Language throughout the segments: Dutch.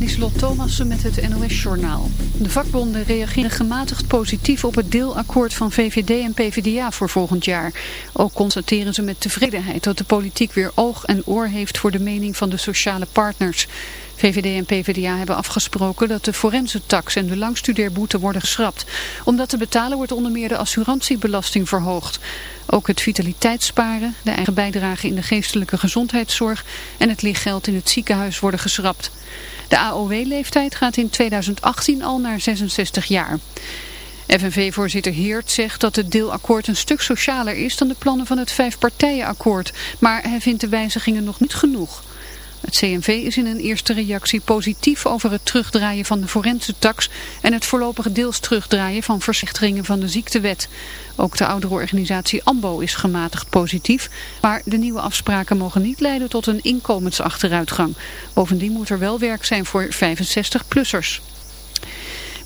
Lieslot Thomassen met het NOS-journaal. De vakbonden reageren gematigd positief op het deelakkoord van VVD en PvdA voor volgend jaar. Ook constateren ze met tevredenheid dat de politiek weer oog en oor heeft voor de mening van de sociale partners. VVD en PvdA hebben afgesproken dat de forensentax en de langstudeerboete worden geschrapt. Omdat te betalen wordt onder meer de assurantiebelasting verhoogd. Ook het vitaliteitssparen, de eigen bijdrage in de geestelijke gezondheidszorg en het lichtgeld in het ziekenhuis worden geschrapt. De AOW-leeftijd gaat in 2018 al naar 66 jaar. FNV-voorzitter Heert zegt dat het deelakkoord een stuk socialer is dan de plannen van het vijfpartijenakkoord. Maar hij vindt de wijzigingen nog niet genoeg. Het CNV is in een eerste reactie positief over het terugdraaien van de forensentax en het voorlopige deels terugdraaien van versichteringen van de ziektewet. Ook de oudere organisatie AMBO is gematigd positief, maar de nieuwe afspraken mogen niet leiden tot een inkomensachteruitgang. Bovendien moet er wel werk zijn voor 65-plussers.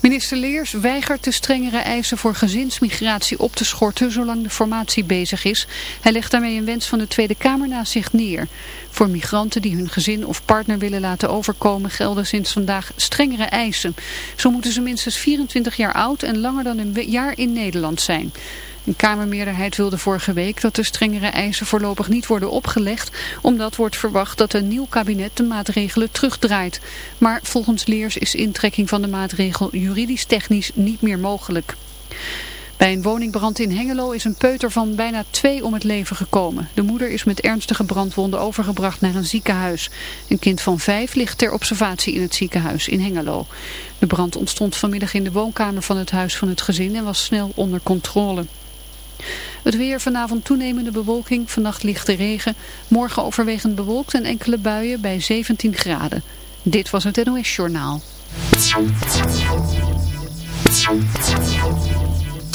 Minister Leers weigert de strengere eisen voor gezinsmigratie op te schorten zolang de formatie bezig is. Hij legt daarmee een wens van de Tweede Kamer naast zich neer. Voor migranten die hun gezin of partner willen laten overkomen gelden sinds vandaag strengere eisen. Zo moeten ze minstens 24 jaar oud en langer dan een jaar in Nederland zijn. Een Kamermeerderheid wilde vorige week dat de strengere eisen voorlopig niet worden opgelegd, omdat wordt verwacht dat een nieuw kabinet de maatregelen terugdraait. Maar volgens Leers is intrekking van de maatregel juridisch-technisch niet meer mogelijk. Bij een woningbrand in Hengelo is een peuter van bijna twee om het leven gekomen. De moeder is met ernstige brandwonden overgebracht naar een ziekenhuis. Een kind van vijf ligt ter observatie in het ziekenhuis in Hengelo. De brand ontstond vanmiddag in de woonkamer van het huis van het gezin en was snel onder controle. Het weer vanavond toenemende bewolking, vannacht lichte regen, morgen overwegend bewolkt en enkele buien bij 17 graden. Dit was het NOS Journaal.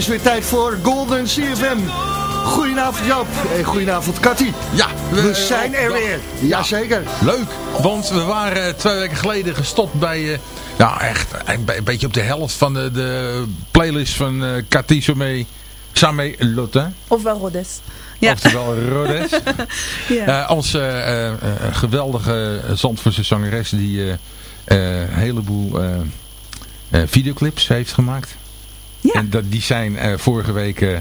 Is weer tijd voor Golden CFM. Goedenavond Joop en goedenavond Cathy. Ja, we, zijn er weer. Jazeker. Leuk, want we waren twee weken geleden gestopt bij... Uh, nou echt, een, beetje op de helft van de, de playlist van uh, Cathy Somé, Samé Lotin. Ofwel Rodes. Ja. Oftewel Rodes. ja. uh, onze uh, geweldige Zandvoortse zangeres die een heleboel videoclips heeft gemaakt. Ja. En dat, die zijn vorige week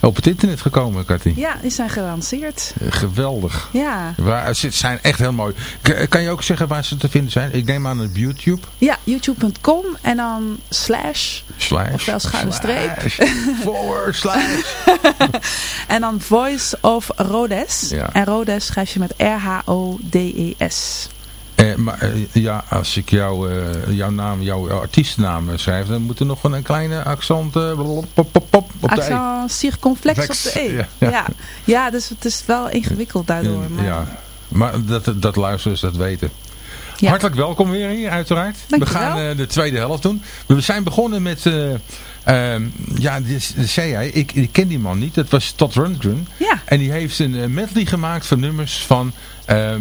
op het internet gekomen, Cathy. Ja, die zijn gelanceerd. geweldig. Ja. Waar, ze zijn echt heel mooi. Kan je ook zeggen waar ze te vinden zijn? Ik neem aan op YouTube. Ja, youtube.com en dan slash. Slash. Ofwel schuine streep. Forward slash. en dan Voice of Rhodes. Ja. En Rhodes schrijf je met R-H-O-D-E-S. Eh, maar eh, ja, als ik jou, uh, jouw naam, jouw artiestnaam schrijf, dan moet er nog een, een kleine accent pop, pop, pop, op accent de e. circonflex op de E. Ja, ja. ja. ja dus het is wel ingewikkeld daardoor. Maar... Ja, maar dat, dat luisteraars dat weten. Ja. Hartelijk welkom weer hier, uiteraard. Dank we gaan de tweede helft doen. We zijn begonnen met, ja, dat zei jij, ik, ik, ken die man niet. Dat was Todd Rundgren. Ja. En die heeft een medley gemaakt van nummers van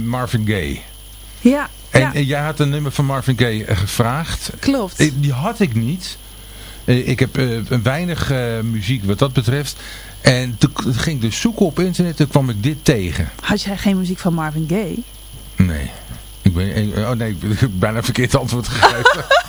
Marvin Gaye. Ja. En, ja. en, jij had een nummer van Marvin Gaye eh, gevraagd. Klopt. Die had ik niet. Eh, ik heb uh, weinig uh, muziek wat dat betreft. En toen ging ik dus zoeken op internet. Toen kwam ik dit tegen. Had jij geen muziek van Marvin Gaye? Nee. Ik ben, oh nee, ik heb bijna verkeerd antwoord gegeven.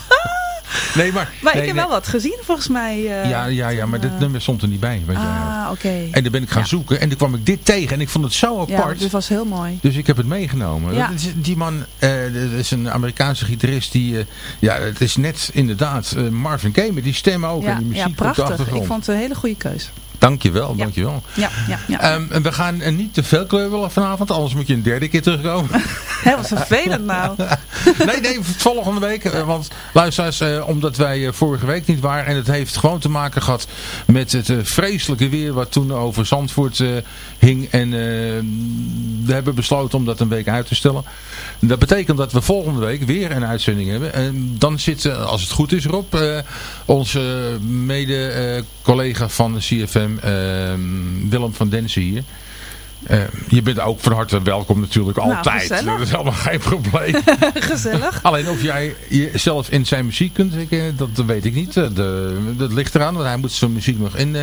Nee, maar, maar nee, ik heb nee. wel wat gezien volgens mij. Uh, ja, ja, ja, maar dit nummer stond er niet bij. Weet ah, oké. Okay. En dan ben ik gaan ja. zoeken en toen kwam ik dit tegen en ik vond het zo apart. Ja, dit was heel mooi. Dus ik heb het meegenomen. Ja. Is, die man, uh, dat is een Amerikaanse gitarist die, uh, ja, het is net inderdaad Marvin Gaye met die stem ook ja, en die muziek ja, prachtig. op de achtergrond. Ik vond het een hele goede keuze. Dankjewel, dankjewel. Ja, ja, ja. Um, en we gaan uh, niet te veel kleurwillen vanavond, anders moet je een derde keer terugkomen. Heel wat vervelend nou. nee, nee, volgende week. Uh, want luisteraars, uh, omdat wij vorige week niet waren. En het heeft gewoon te maken gehad met het vreselijke weer wat toen over Zandvoort hing. En we hebben besloten om dat een week uit te stellen. Dat betekent dat we volgende week weer een uitzending hebben. En dan zit, als het goed is Rob, onze mede-collega van de CFM uh, Willem van Densen hier. Uh, je bent ook van harte welkom natuurlijk altijd. Nou, dat is allemaal geen probleem. gezellig. Alleen of jij jezelf in zijn muziek kunt, ik, dat, weet ik niet. De, dat ligt eraan, want hij moet zijn muziek nog in, uh,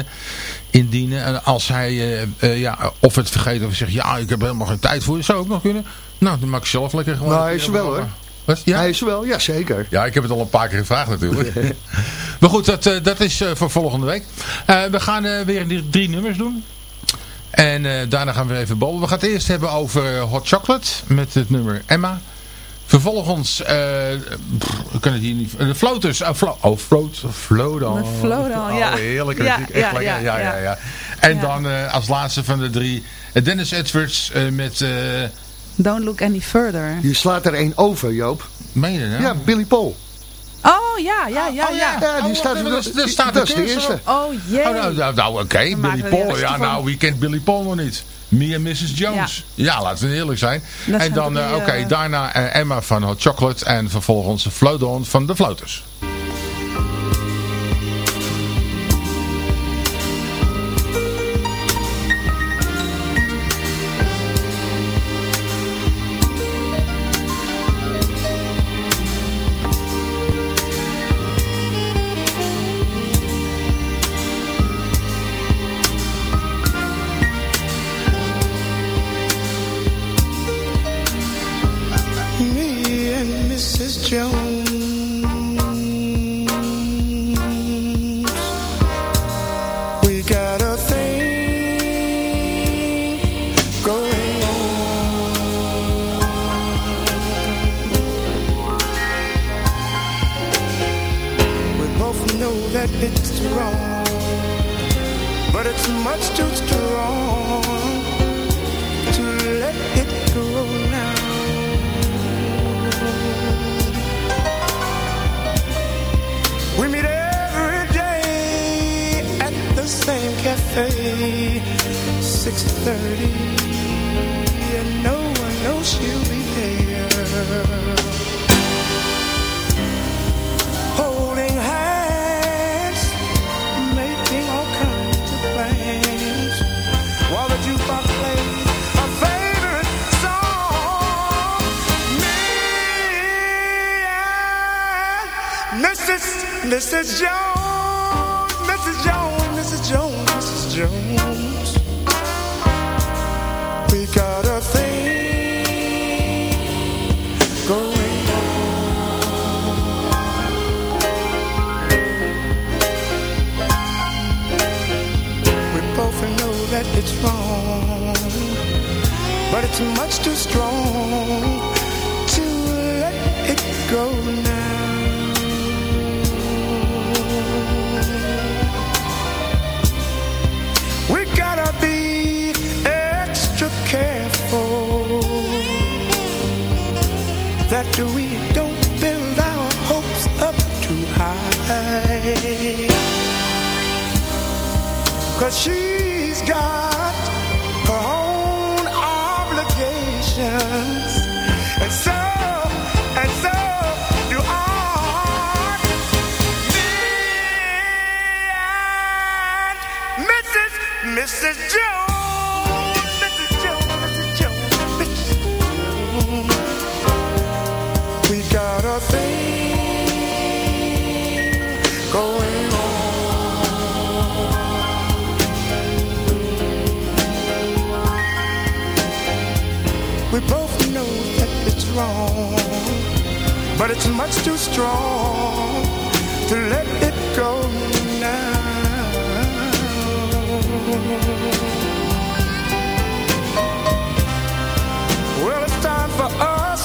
indienen. En als hij uh, ja, of het vergeet of zegt, ja ik heb helemaal geen tijd voor, zou ook nog kunnen. Nou, dan maak ik zelf lekker gewoon. Nou, hij is er wel hoor. Ja? Hij is wel, ja zeker. Ja, ik heb het al een paar keer gevraagd natuurlijk. maar goed, dat, uh, dat is uh, voor volgende week. Uh, we gaan weer drie, drie nummers doen. En daarna gaan we even bollen. We gaan het eerst hebben over Hot Chocolate met het nummer Emma. Vervolgens, pff, we kunnen het hier niet... De Floaters, oh, flo oh float. Float on, ja. Oh, heerlijk. Ja, echt ja, lekker. ja, Ja, ja, ja. En dan als laatste van de drie, Dennis Edwards met... Don't look any further. Je slaat er één over, Joop. Meen je nou? Ja, Billy Paul. Oh, ja, ja, ja, oh, ja. Ja, die oh, staat, dat, dat, dat staat dat is de eerste. Oh, jee. Oh, nou, nou, nou oké, okay. Billy Paul. Ja, nou, wie kent Billy Paul nog niet? Me en Mrs. Jones. Ja, ja laten we eerlijk zijn. Dat en dan, uh, oké, okay, uh... daarna uh, Emma van Hot Chocolate en vervolgens Float On van de Floaters. Jones, We got a thing going. We both know that it's wrong, but it's much too strong to let it go Cause she's got her own obligations. And so, and so do I. Me and Mrs. Mrs. Jones. But it's much too strong to let it go now. Well, it's time for us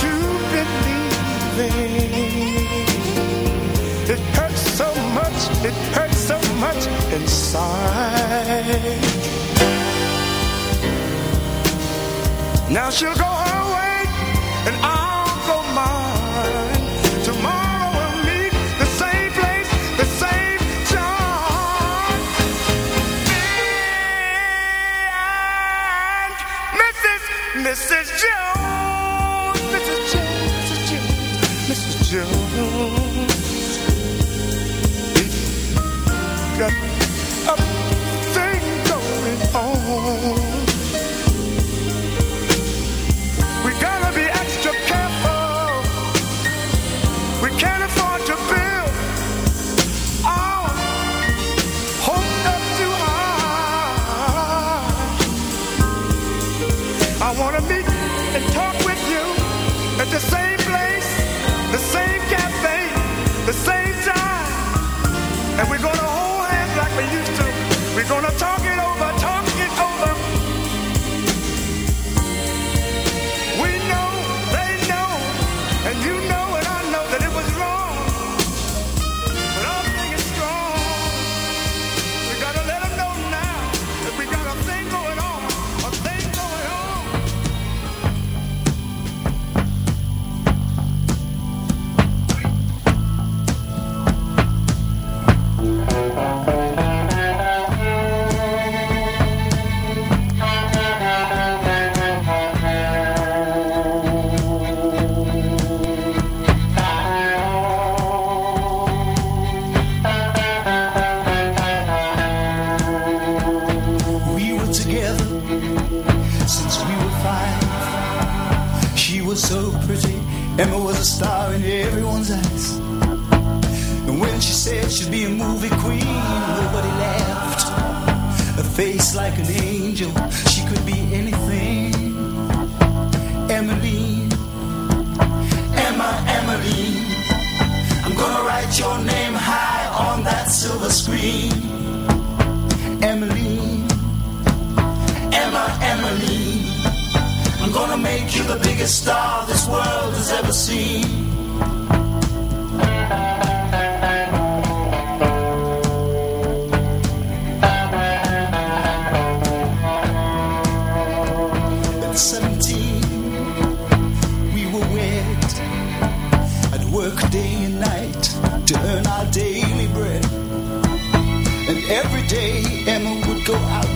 to believe It hurts so much, it hurts so much inside. Now she'll go her way, and I'll face like an angel, she could be anything. Emily, Emma, Emily. I'm gonna write your name high on that silver screen. Emily, Emma, Emily. I'm gonna make you the biggest star this world has ever seen.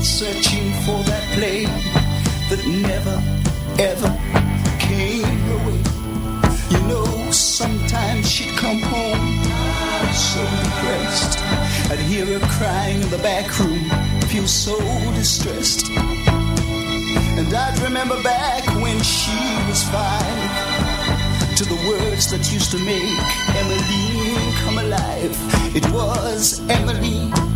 Searching for that plane that never, ever came her way. You know, sometimes she'd come home so depressed. I'd hear her crying in the back room, feel so distressed. And I'd remember back when she was five to the words that used to make Emmeline come alive. It was Emmeline.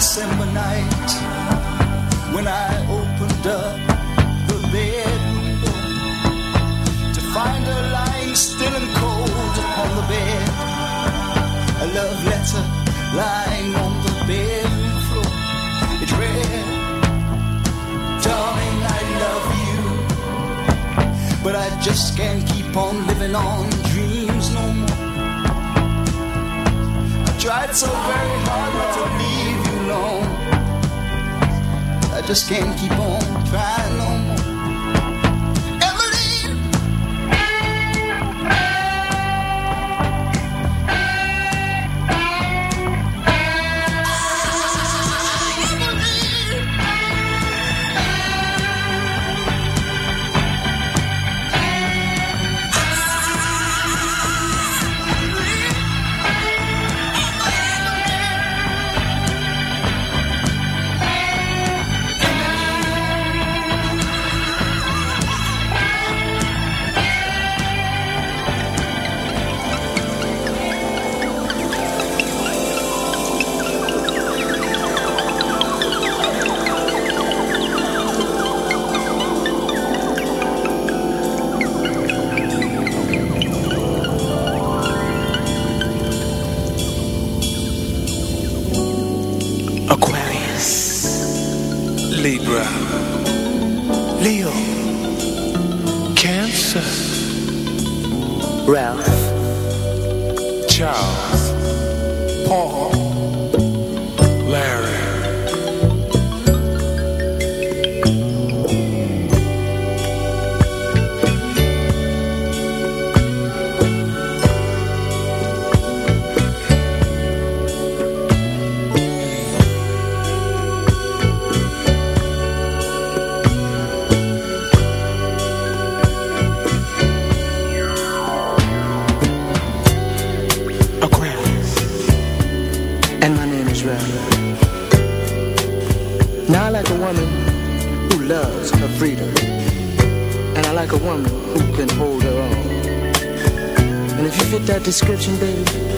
December night when I opened up the bed to find her lying still and cold upon the bed. A love letter lying on the bedroom floor. It read, "Darling, I love you, but I just can't keep on living on dreams no more. I tried so very hard to leave." Alone. I just can't keep on trying no more. description, baby.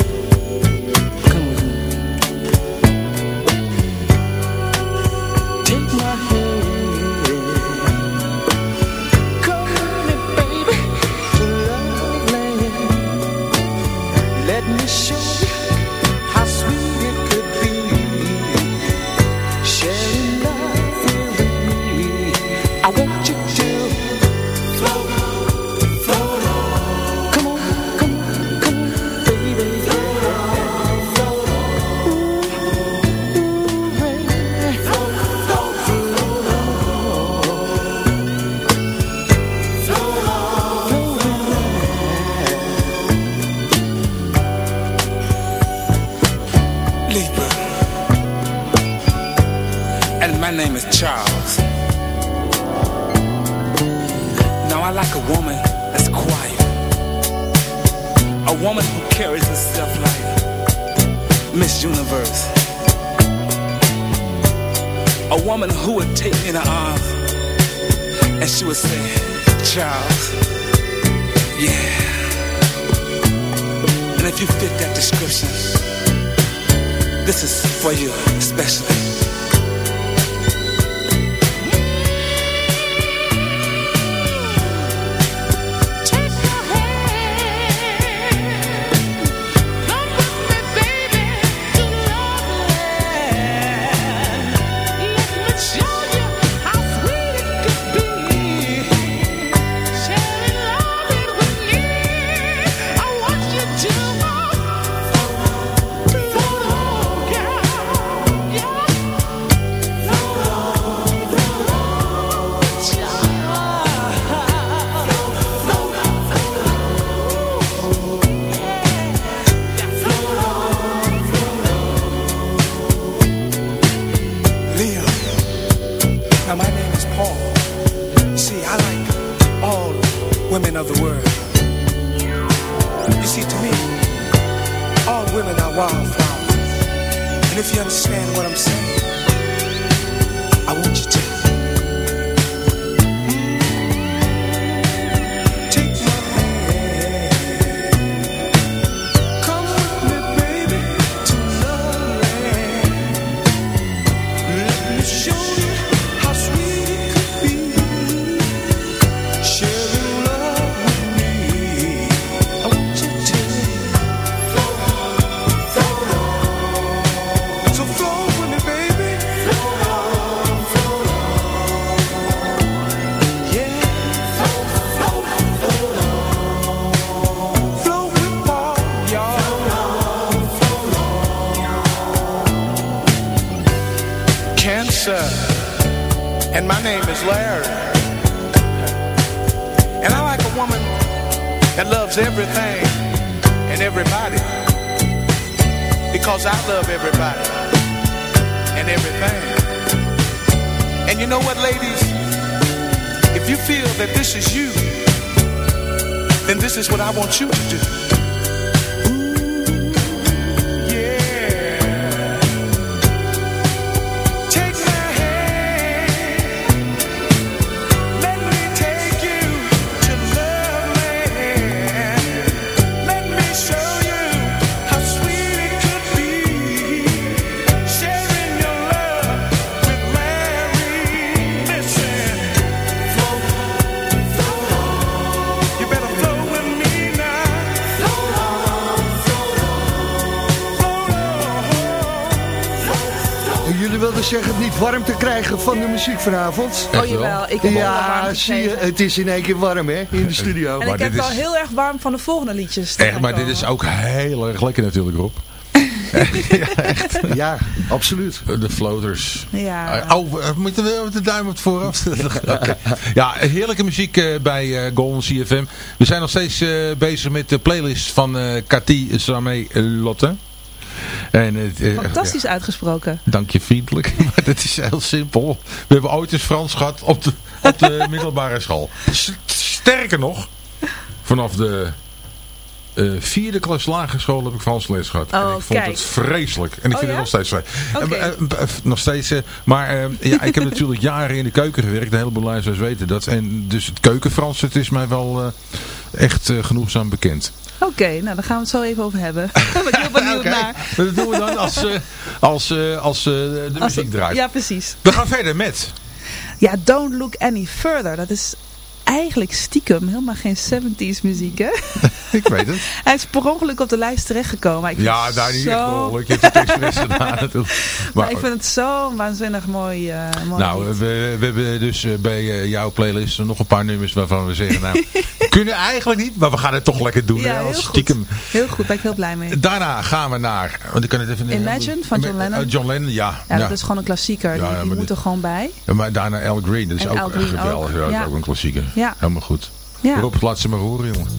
you, especially. Woman that loves everything and everybody because I love everybody and everything. And you know what, ladies? If you feel that this is you, then this is what I want you to do. Zeggen het niet warm te krijgen van de muziek vanavond. Oh jawel, ik heb Ja, zie je, het is in één keer warm hè, in de studio. En Maar ik heb wel is- heel erg warm van de volgende liedjes. Echt, maar dit is ook heel erg lekker natuurlijk, Rob. Ja, absoluut. De floaters. Ja. Eh, oh, moeten we de duim op het vooraf? Oké. Ja, heerlijke muziek eh, bij eh, Golden CFM. We zijn nog steeds eh, bezig met de playlist van eh Cathy Samé Lotte. En, het, eh, Fantastisch uitgesproken. dank je vriendelijk, maar dat is heel simpel. We hebben ooit eens Frans gehad op de, op de middelbare school. Sterker nog, vanaf de eh, vierde klas lagere school heb ik Frans les gehad. en Oh, ik vond kijk. het vreselijk. En ik Oh, vind ja? het nog steeds vreselijk. Oké. Eh, eh, nog steeds. maar ja, ik heb natuurlijk jaren in de keuken gewerkt. Een heleboel luisteraars weten dat. En dus het keukenfrans, het is mij wel echt genoegzaam bekend. Oké, nou daar gaan we het zo even over hebben. Daar ben ik heel benieuwd Oké. naar. Dat doen we dan als, als, als de Als muziek draait. Ja, precies. We gaan verder met... Ja, Don't Look Any Further. Dat is eigenlijk stiekem helemaal geen 70s muziek, hè? Ik weet het. Hij is per ongeluk op de lijst terechtgekomen. Ik Ja, daar niet zo... echt. Je hebt het expres gedaan natuurlijk. Maar ik vind het zo'n waanzinnig mooi, eh mooi Nou, we, we hebben dus eh, bij eh, jouw playlist nog een paar nummers waarvan we zeggen, nou, kunnen eigenlijk niet, maar we gaan het toch lekker doen. Ja, hè, heel als goed. stiekem. Heel goed, ben ik heel blij mee. Daarna gaan we naar, want ik kan het even... Imagine van John Lennon. Eh, John Lennon, ja. Ja, ja. dat is gewoon een klassieker. Ja, die die moet er gewoon bij. Maar daarna Al Green, dat is ook Green geweldig. ook, dat is ja. ook een klassieker. Ja. Helemaal goed. Ja. Rob, laat ze maar horen, jongen.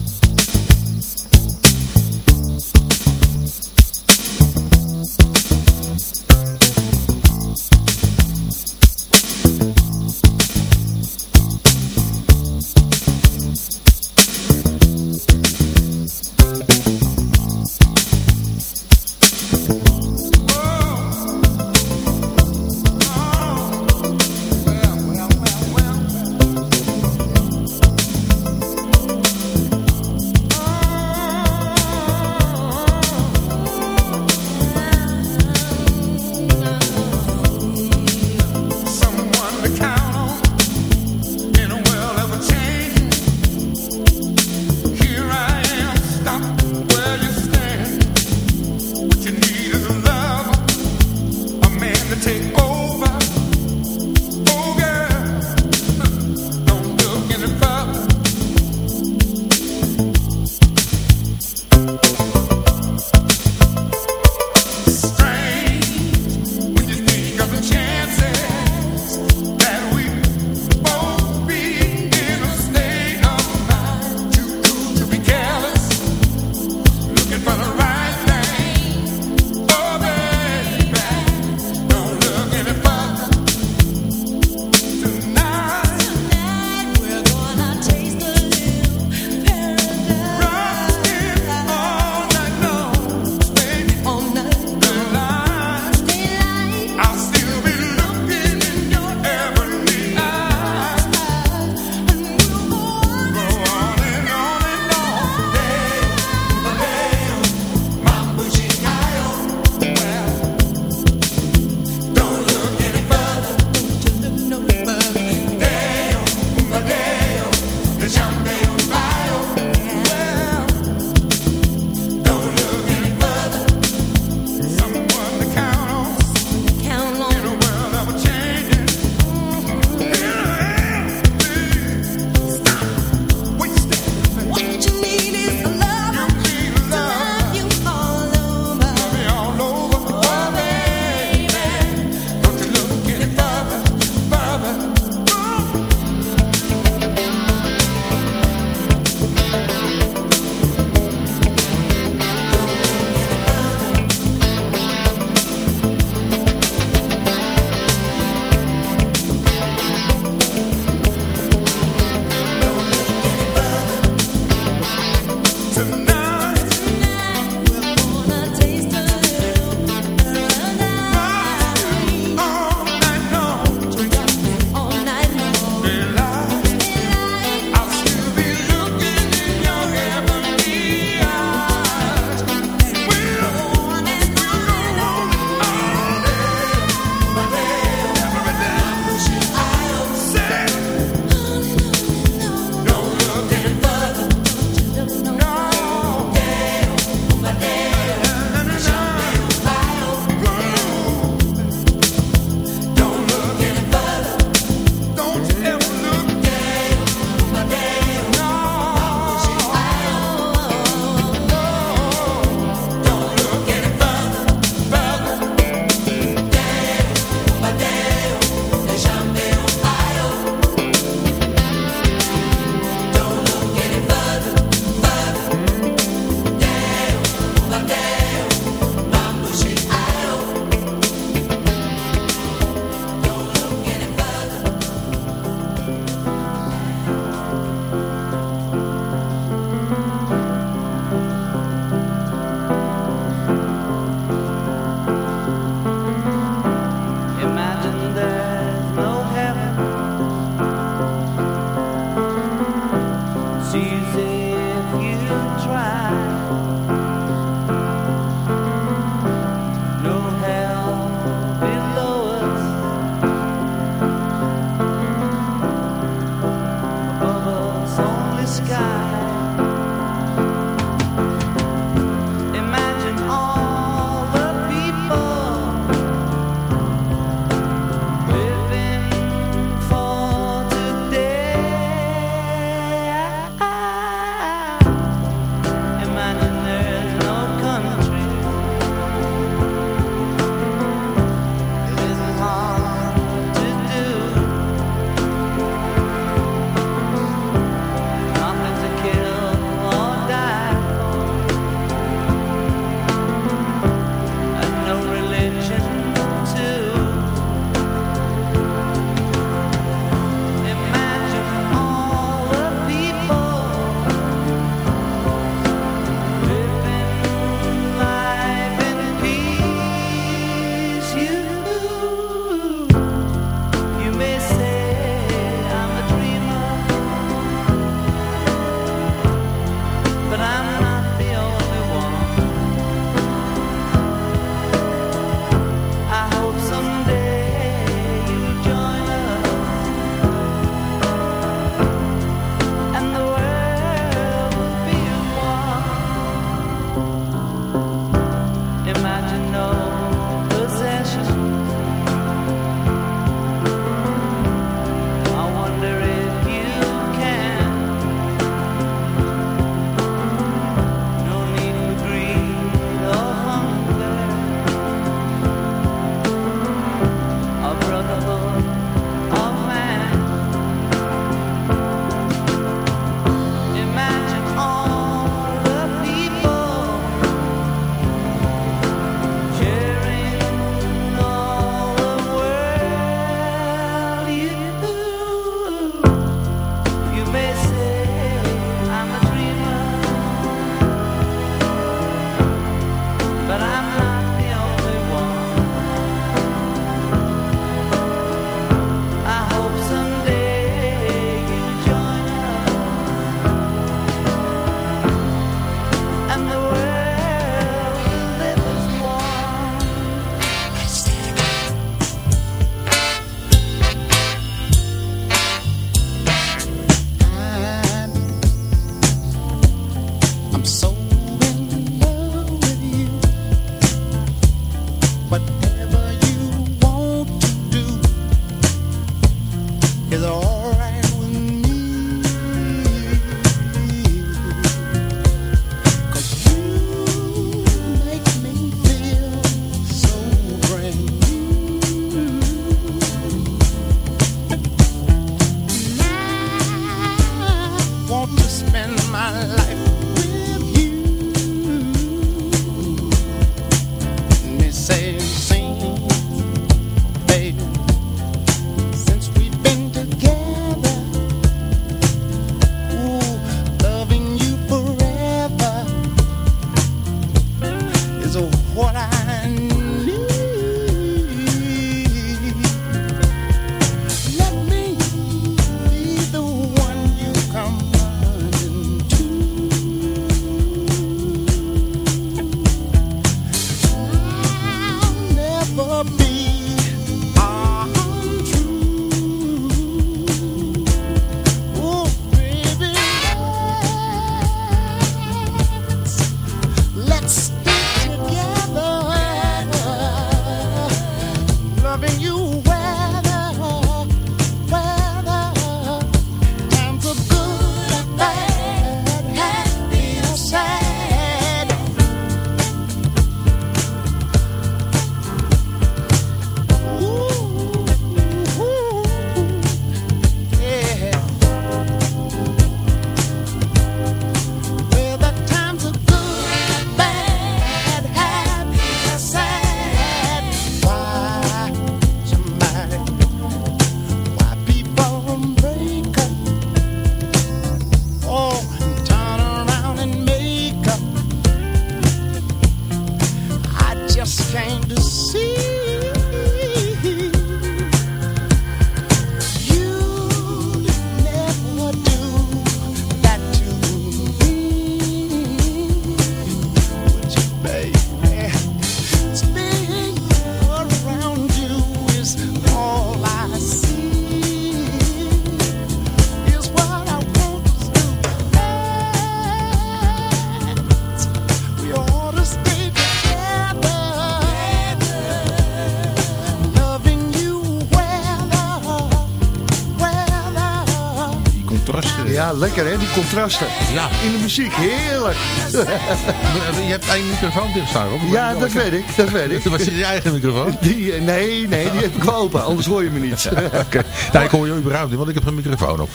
Lekker hè, die contrasten. Ja. In de muziek, heerlijk. Je hebt één microfoon staan, Rob. Ja, dat weet ik, dat weet ik. Was het je eigen microfoon? Die, eh, nee, nee, die heb ik wel open, anders hoor je me niet. Oké. Nou, ik hoor je überhaupt niet, want ik heb geen microfoon op.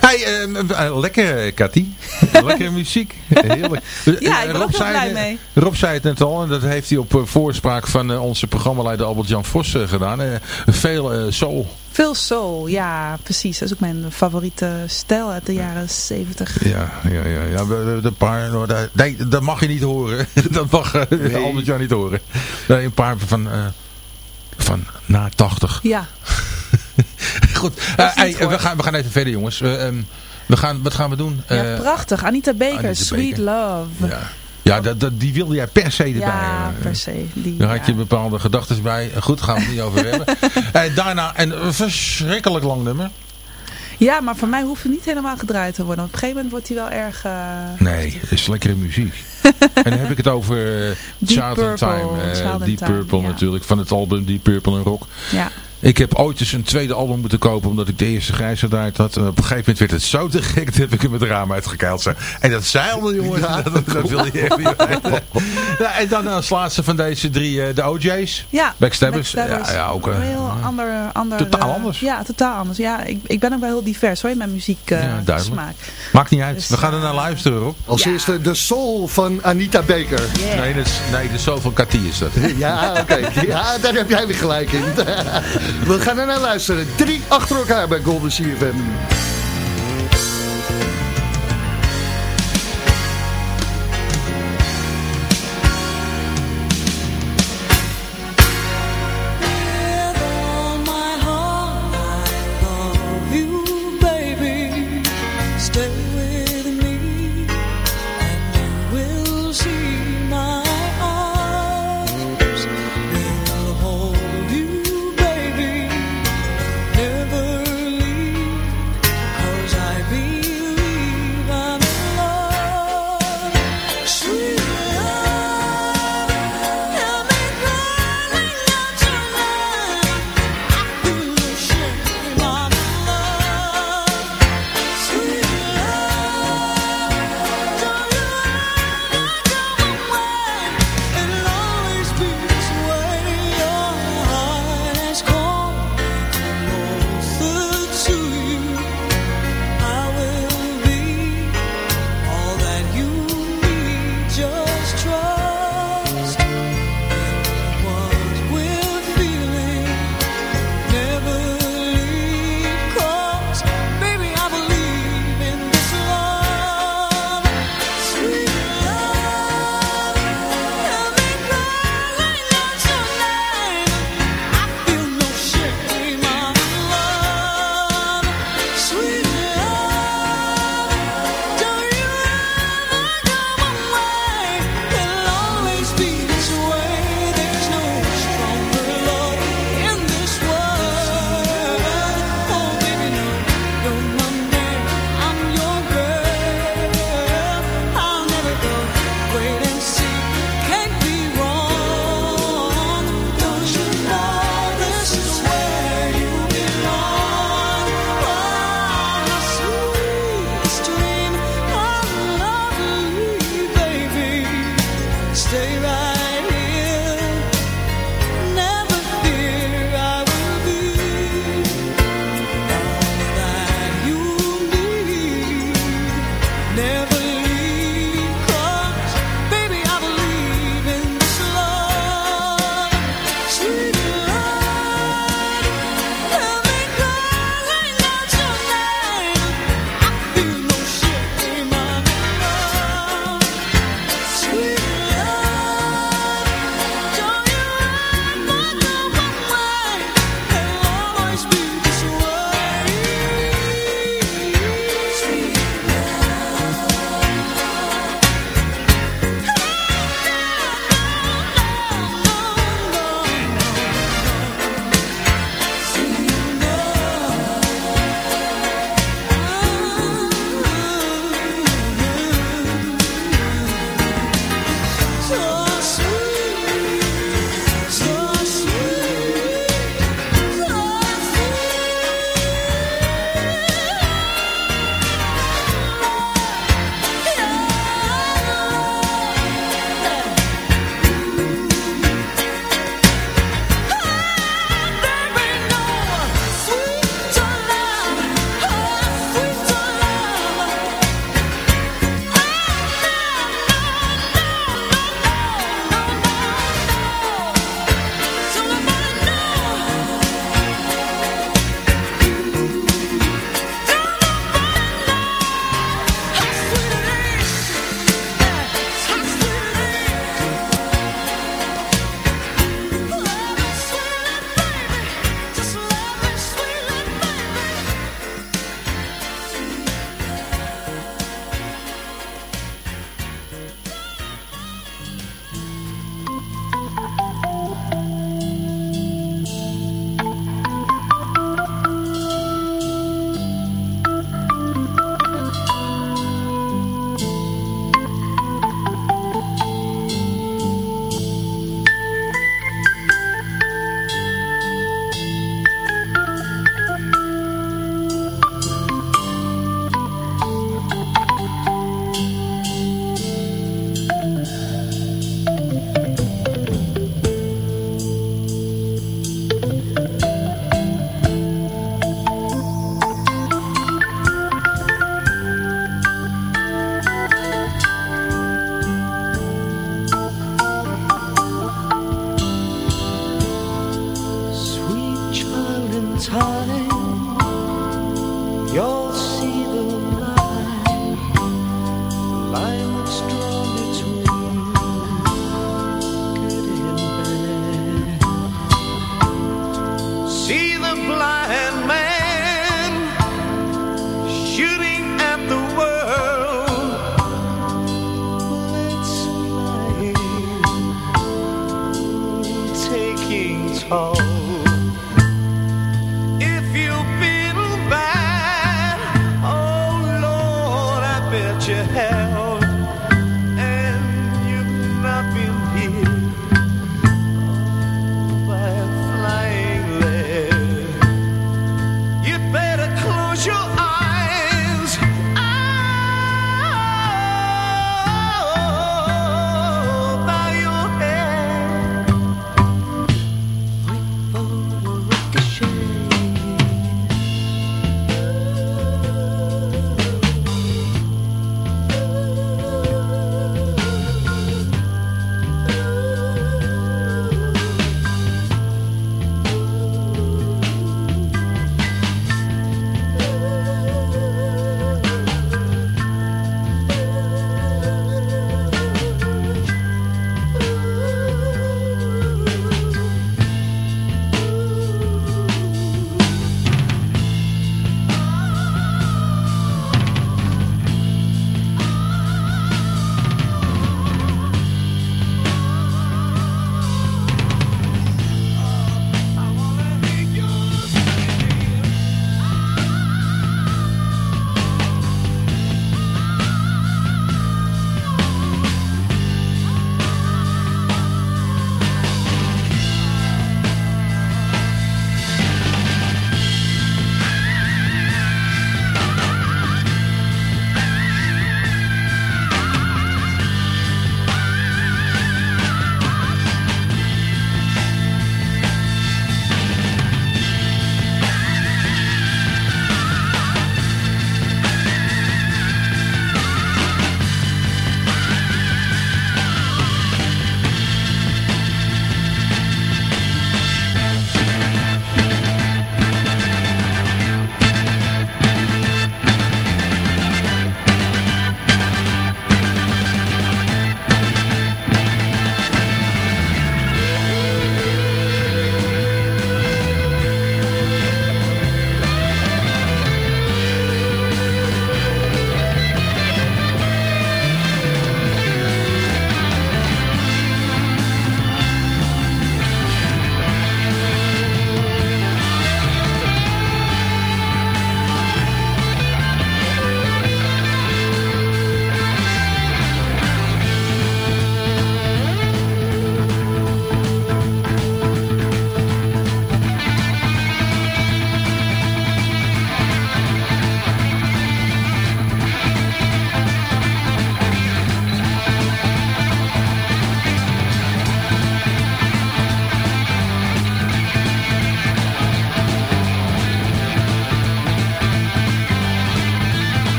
Hey, eh, eh, lekker, Cathy. lekker muziek. Heerlijk. Ja, ik ben blij het- mee. Rob zei het net al, en dat heeft hij op voorspraak van onze programmaleider Albert-Jan Vos gedaan. Veel soul. Veel soul, ja, precies. Dat is ook mijn favoriete stijl uit de jaren 70. Ja, ja, ja. ja een paar, nou, dat- nee, dat mag je niet horen. dat mag eh, Albert-Jan niet horen. Nee, een paar van, eh, van na 80. Ja, Goed, Eh, we, gaan, we gaan even verder jongens. We, ehm, we gaan, wat gaan we doen? ja prachtig. Anita Baker, Anita Sweet Baker. Love. Ja, ja dat, dat, die wilde jij per se erbij. Ja, eh. per se. Die, Daar had je bepaalde gedachten bij. Goed, daar gaan we het niet over hebben. Eh, daarna een verschrikkelijk lang nummer. ja, maar voor mij hoeft het niet helemaal gedraaid te worden. Op een gegeven moment wordt hij wel erg... eh, Nee, het is lekkere muziek. en dan heb ik het over Deep Child in Purple, Time. Child Deep Purple ja. natuurlijk. Van het album Deep Purple en Rock. Ja. Ik heb ooit eens een tweede album moeten kopen omdat ik de eerste grijs gedraaid had. En op een gegeven moment werd het zo te gek dat heb ik hem het raam uitgekeild. En dat zeilde jongen. Ja. Dat, dat wil je echt niet weten. ja, En dan als laatste van deze drie eh, de OJ's. Ja, Backstabbers. Backstabbers. Ja, ja, ook, eh, Een heel ja. ander, ander... Totaal eh, anders. Ja, totaal anders. Ja, ik, ik ben ook wel heel divers hoor, in mijn muziek eh, Ja, duidelijk. smaak. Maakt niet uit. Dus, We gaan er eh, naar luisteren Rob. Als Ja. eerste de soul van Anita Baker. Yeah. Nee, dat is, nee, de zoveel Cathy is dat. Ja, oké. Ja, daar heb jij weer gelijk in. We gaan er naar luisteren. Drie achter elkaar bij Golden CFM.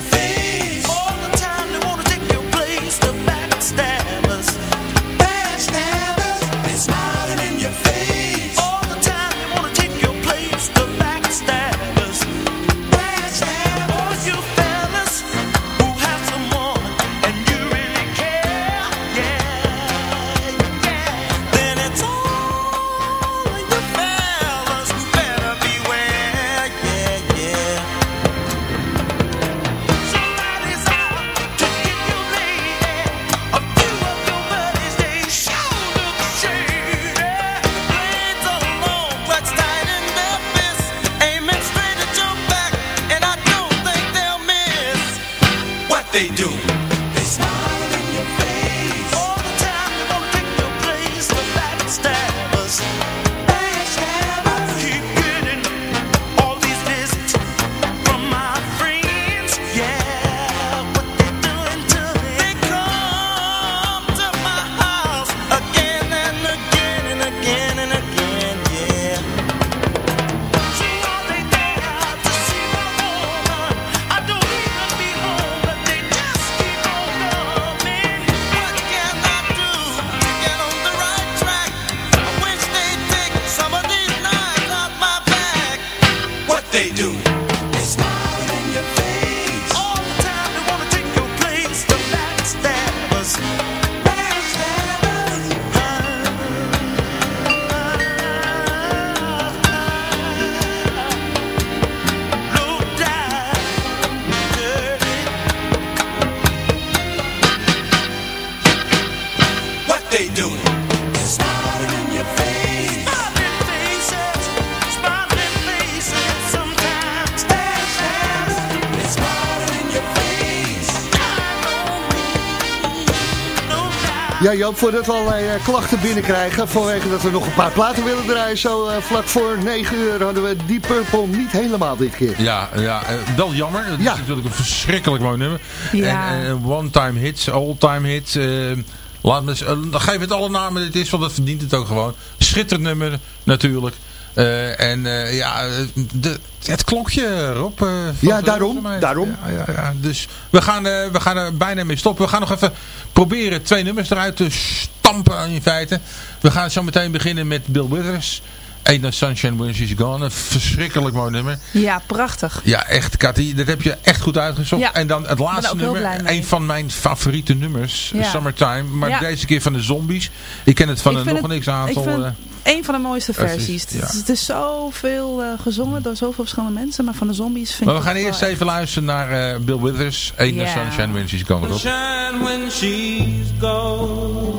feel Ja Joop, voordat we allerlei eh, klachten binnenkrijgen... vanwege dat we nog een paar platen willen draaien... zo eh, vlak voor 9 uur hadden we Deep Purple niet helemaal dit keer. Ja, ja eh, wel jammer. Het Ja. is natuurlijk een verschrikkelijk mooi nummer. Ja. En one-time hits, all-time hits. laat me, eens- geef het alle namen dit is, want dat verdient het ook gewoon. Schitterend nummer, natuurlijk. Eh, en eh, ja, de, het klonkje Rob. eh, Ja, daarom, daarom. Ja, ja, ja. Dus we gaan, we gaan er bijna mee stoppen. We gaan nog even proberen twee nummers eruit te stampen in feite. We gaan zo meteen beginnen met Bill Withers. Ain't No Sunshine When She's Gone. Een verschrikkelijk mooi nummer. Ja, prachtig. Ja, echt, Cathy. Dat heb je echt goed uitgezocht. Ja, en dan het laatste er nummer. Een van mijn favoriete nummers. Ja. Summertime. Maar Ja. deze keer van de zombies. Ik ken het van een nog het- niks aantal. Ik vind eh, een van de mooiste versies. Het, is, het is zoveel eh, gezongen door zoveel verschillende mensen. Maar van de zombies vind maar we ik gaan het eerst even luisteren naar eh, Bill Withers. Ain't No. Sunshine When She's Gone. Rob. Shine when she's gone.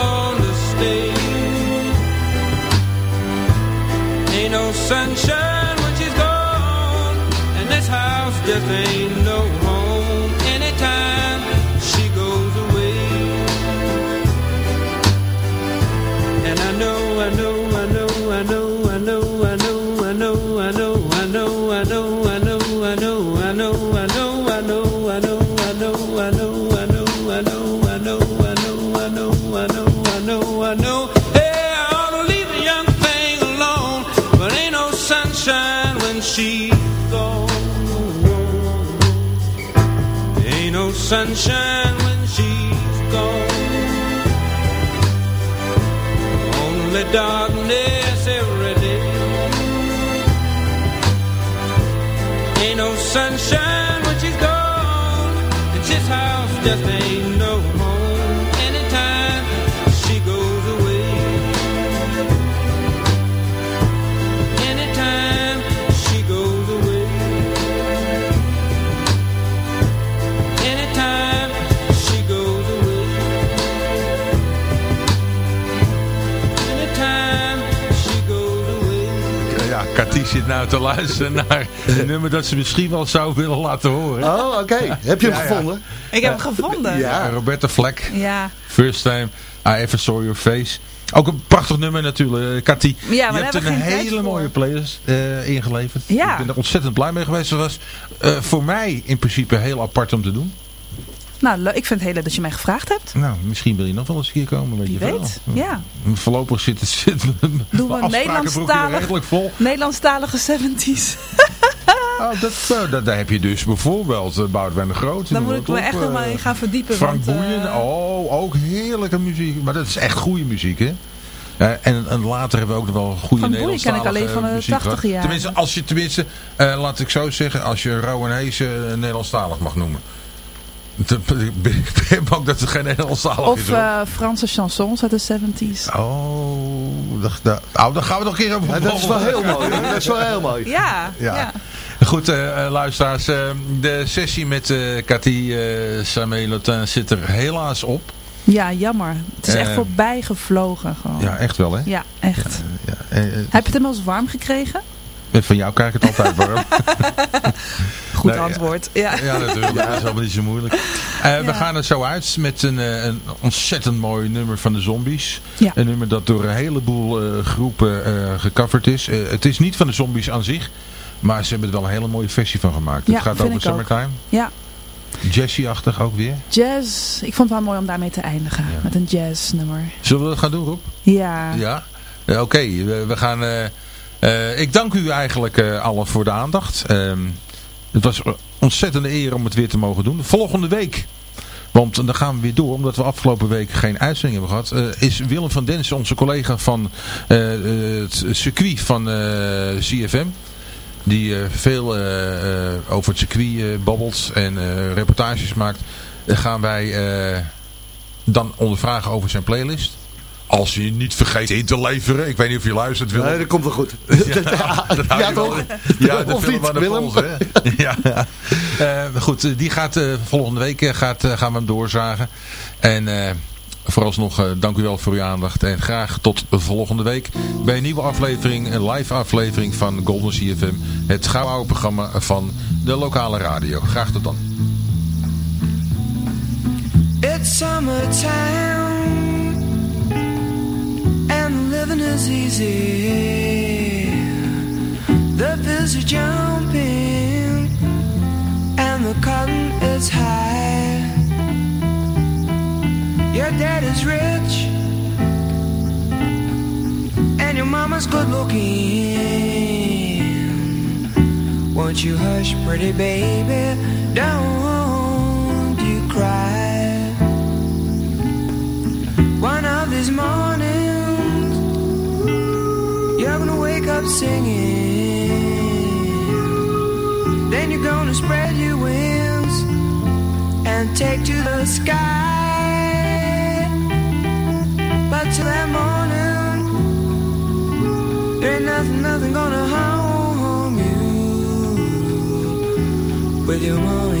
no sunshine when she's gone, and this house just ain't no Cathy zit nou te luisteren naar een nummer dat ze misschien wel zou willen laten horen. Oh, oké. Heb je hem Ja, ja. gevonden? Ik heb hem gevonden. Ja. Roberta Fleck, Ja. First Time, I Ever Saw Your Face. Ook een prachtig nummer natuurlijk, eh, Cathy. Ja, je hebt een hele mooie playlist eh, ingeleverd. Ja. Ik ben er ontzettend blij mee geweest. Het was eh, voor mij in principe heel apart om te doen. Nou, ik vind het heel leuk dat je mij gevraagd hebt. Nou, misschien wil je nog wel eens hier komen. Weet Wie je wel. weet. Ja. Voorlopig zit het zit Doen we Nederlandstalig- vol. Nederlandstalige 70s. Oh, dat, eh, dat, daar heb je dus bijvoorbeeld uh, Boudewijn de Groot. Daar moet ik me op, echt eh, helemaal in gaan verdiepen. Frank want, eh, Boeien, oh, ook heerlijke muziek. Maar dat is echt goede muziek, hè? Eh, en, en later hebben we ook nog wel goede Frank Boeien ken ik alleen van de muziek gehad. 80 jaren. Tenminste, als je tenminste, eh, laat ik zo zeggen, als je Rauw en Hees eh, Nederlandstalig mag noemen. De- Ik begrijp ook dat het geen Nederlandstalig is. Of eh, Franse chansons uit de 70s. Oh, dat, dat, oh, daar gaan we nog een keer over Ja, dat is wel heel mooi. Dat is wel heel mooi. Ja, Ja. ja. Goed, eh, eh, luisteraars. eh, de sessie met eh Cathy eh Samé Lotin zit er helaas op. Ja, jammer. Het is echt voorbij gevlogen gewoon. Ja, echt wel, hè? Ja, echt. Ja, Heb je het inmiddels warm gekregen? van jou krijg ik het altijd warm. Goed Nee, antwoord. Ja. ja, natuurlijk. Dat is helemaal niet zo moeilijk. Eh, We gaan er zo uit met een, eh, een ontzettend mooi nummer van de Zombies. Een nummer dat door een heleboel eh, groepen gecoverd is. Het is niet van de Zombies aan zich. Maar ze hebben er wel een hele mooie versie van gemaakt. Het gaat over. Summertime. ja. Jazzy-achtig ook weer. Jazz. Ik vond het wel mooi om daarmee te eindigen. Ja. Met een jazz nummer. Zullen we dat gaan doen, Rob? Ja. Ja, oké. We, we gaan... ik dank u eigenlijk eh allen voor de aandacht. Het was ontzettende eer om het weer te mogen doen. Volgende week, want dan gaan we weer door, omdat we afgelopen week geen uitzending hebben gehad, eh, is Willem van Densen, onze collega van eh, het circuit van eh, CFM. Die veel over het circuit babbelt en reportages maakt. Gaan wij dan ondervragen over zijn playlist. Als je niet vergeet in te leveren. Ik weet niet of je luistert, Willem. Nee, dat komt wel goed. Ja, dat Ja, toch? Ja, de Of film aan de pols, hè? ja. Eh, goed, die gaat eh, volgende week eh, gaat, gaan we hem doorzagen. En eh, vooralsnog eh, dank u wel voor uw aandacht. En graag tot volgende week bij een nieuwe aflevering, een live aflevering van Golden CFM. Het gouden programma van de lokale radio. Graag tot dan. It's summertime is easy. The fish are jumping and the cotton is high. Your dad is rich and your mama's good looking. Won't you hush, pretty baby? Don't you cry. One of these mornings, singing. Then you're gonna spread your wings and take to the sky. But till that morning, there ain't nothing, nothing gonna harm you. With your mommy